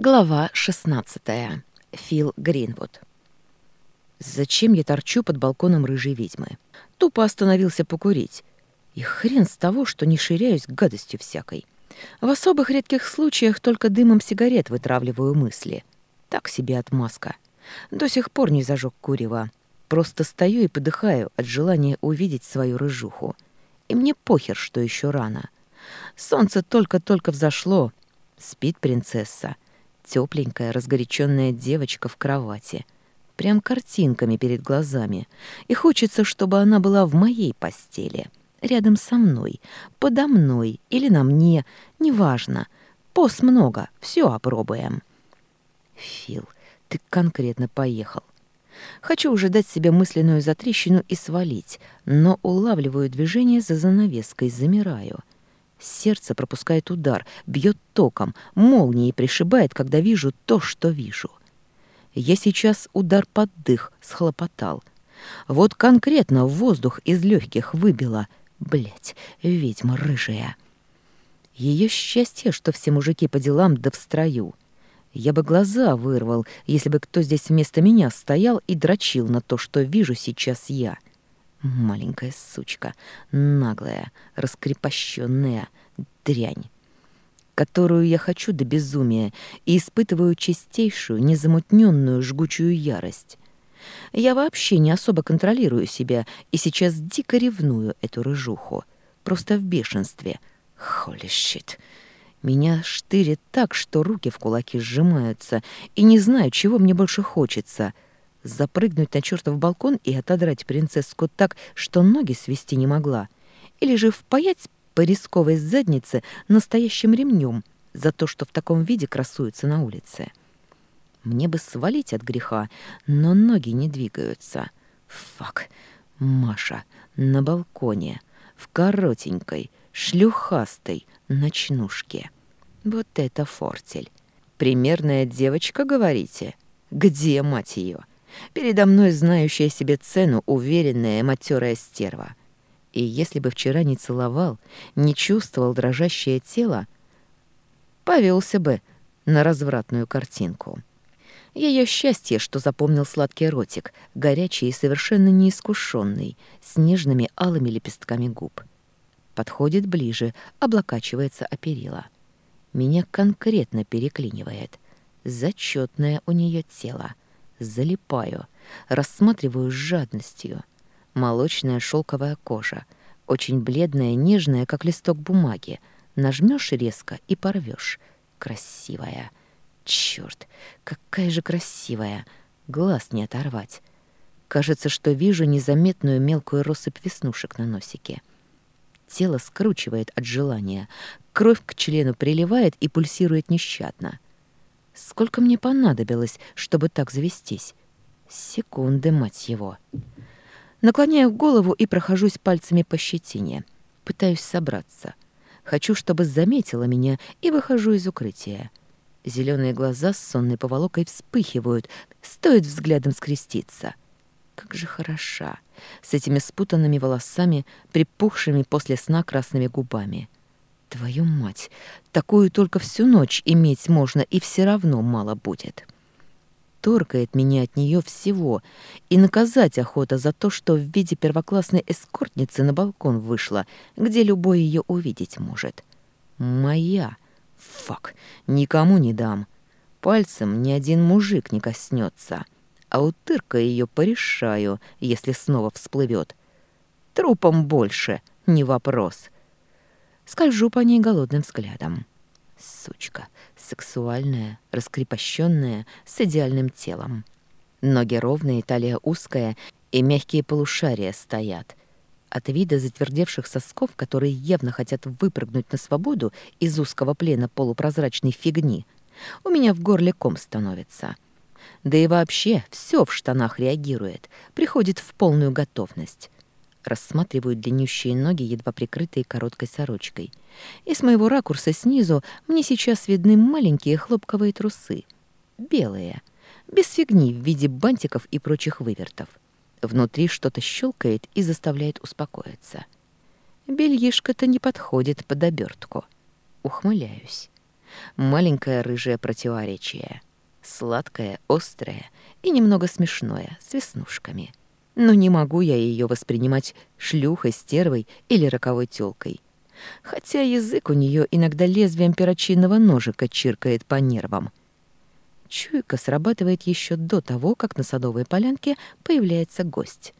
Глава 16. Фил Гринвуд. Зачем я торчу под балконом рыжей ведьмы? Тупо остановился покурить. И хрен с того, что не ширяюсь гадостью всякой. В особых редких случаях только дымом сигарет вытравливаю мысли. Так себе отмазка. До сих пор не зажег курева. Просто стою и подыхаю от желания увидеть свою рыжуху. И мне похер, что еще рано. Солнце только-только взошло. Спит принцесса Тепленькая, разгоряченная девочка в кровати. Прям картинками перед глазами. И хочется, чтобы она была в моей постели. Рядом со мной, подо мной или на мне, неважно. Пос много, все опробуем. Фил, ты конкретно поехал. Хочу уже дать себе мысленную затрещину и свалить, но улавливаю движение за занавеской, замираю — Сердце пропускает удар, бьет током, молнией пришибает, когда вижу то, что вижу. Я сейчас удар под дых схлопотал. Вот конкретно воздух из легких выбила. Блять, ведьма рыжая. Ее счастье, что все мужики по делам да в строю. Я бы глаза вырвал, если бы кто здесь вместо меня стоял и дрочил на то, что вижу сейчас я. — Маленькая сучка, наглая, раскрепощенная дрянь, которую я хочу до безумия и испытываю чистейшую, незамутненную жгучую ярость. Я вообще не особо контролирую себя и сейчас дико ревную эту рыжуху. Просто в бешенстве. Холи shit. Меня штырит так, что руки в кулаки сжимаются, и не знаю, чего мне больше хочется — запрыгнуть на чертов балкон и отодрать принцесску так, что ноги свести не могла, или же впаять по рисковой заднице настоящим ремнем за то, что в таком виде красуется на улице. Мне бы свалить от греха, но ноги не двигаются. Фак, Маша на балконе, в коротенькой, шлюхастой ночнушке. Вот это фортель. Примерная девочка, говорите? Где, мать ее? Передо мной знающая себе цену уверенная матерая стерва. И если бы вчера не целовал, не чувствовал дрожащее тело, повелся бы на развратную картинку. Ее счастье, что запомнил сладкий ротик, горячий и совершенно неискушенный, с нежными алыми лепестками губ. Подходит ближе, облокачивается о. Меня конкретно переклинивает. Зачетное у нее тело залипаю, рассматриваю с жадностью. Молочная шелковая кожа, очень бледная, нежная, как листок бумаги. Нажмешь резко и порвешь. Красивая. Черт, какая же красивая. Глаз не оторвать. Кажется, что вижу незаметную мелкую россыпь веснушек на носике. Тело скручивает от желания. Кровь к члену приливает и пульсирует нещадно. Сколько мне понадобилось, чтобы так завестись? Секунды, мать его. Наклоняю голову и прохожусь пальцами по щетине. Пытаюсь собраться. Хочу, чтобы заметила меня, и выхожу из укрытия. Зеленые глаза с сонной поволокой вспыхивают, стоит взглядом скреститься. Как же хороша, с этими спутанными волосами, припухшими после сна красными губами. Твою мать, такую только всю ночь иметь можно, и все равно мало будет. Торкает меня от нее всего, и наказать охота за то, что в виде первоклассной эскортницы на балкон вышла, где любой ее увидеть может. Моя. Фак, никому не дам. Пальцем ни один мужик не коснется. А утырка ее порешаю, если снова всплывет. Трупом больше, не вопрос. — скольжу по ней голодным взглядом. Сучка, сексуальная, раскрепощенная, с идеальным телом. Ноги ровные, талия узкая, и мягкие полушария стоят. От вида затвердевших сосков, которые явно хотят выпрыгнуть на свободу из узкого плена полупрозрачной фигни, у меня в горле ком становится. Да и вообще все в штанах реагирует, приходит в полную готовность рассматривают длиннющие ноги, едва прикрытые короткой сорочкой. И с моего ракурса снизу мне сейчас видны маленькие хлопковые трусы. Белые. Без фигни в виде бантиков и прочих вывертов. Внутри что-то щелкает и заставляет успокоиться. Бельишко-то не подходит под обертку. Ухмыляюсь. Маленькое рыжее противоречие. Сладкое, острое и немного смешное, с веснушками — но не могу я ее воспринимать шлюхой, стервой или роковой тёлкой. Хотя язык у нее иногда лезвием перочинного ножика чиркает по нервам. Чуйка срабатывает еще до того, как на садовой полянке появляется гость.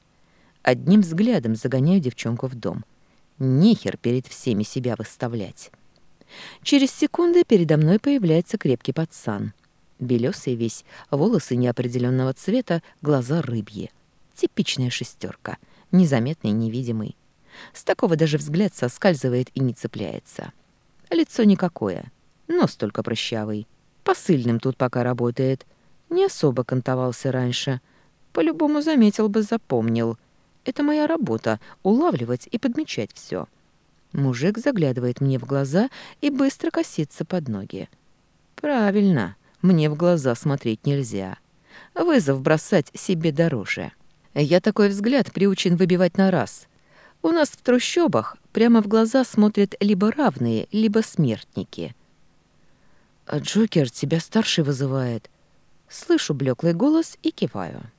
Одним взглядом загоняю девчонку в дом. Нехер перед всеми себя выставлять. Через секунды передо мной появляется крепкий пацан. Белёсый весь, волосы неопределенного цвета, глаза рыбьи. Типичная шестерка, незаметный, невидимый. С такого даже взгляд соскальзывает и не цепляется. Лицо никакое, нос только прыщавый. Посыльным тут пока работает. Не особо кантовался раньше. По-любому заметил бы, запомнил. Это моя работа — улавливать и подмечать все. Мужик заглядывает мне в глаза и быстро косится под ноги. «Правильно, мне в глаза смотреть нельзя. Вызов бросать себе дороже». Я такой взгляд приучен выбивать на раз. У нас в трущобах прямо в глаза смотрят либо равные, либо смертники. А Джокер тебя старший вызывает. Слышу блеклый голос и киваю.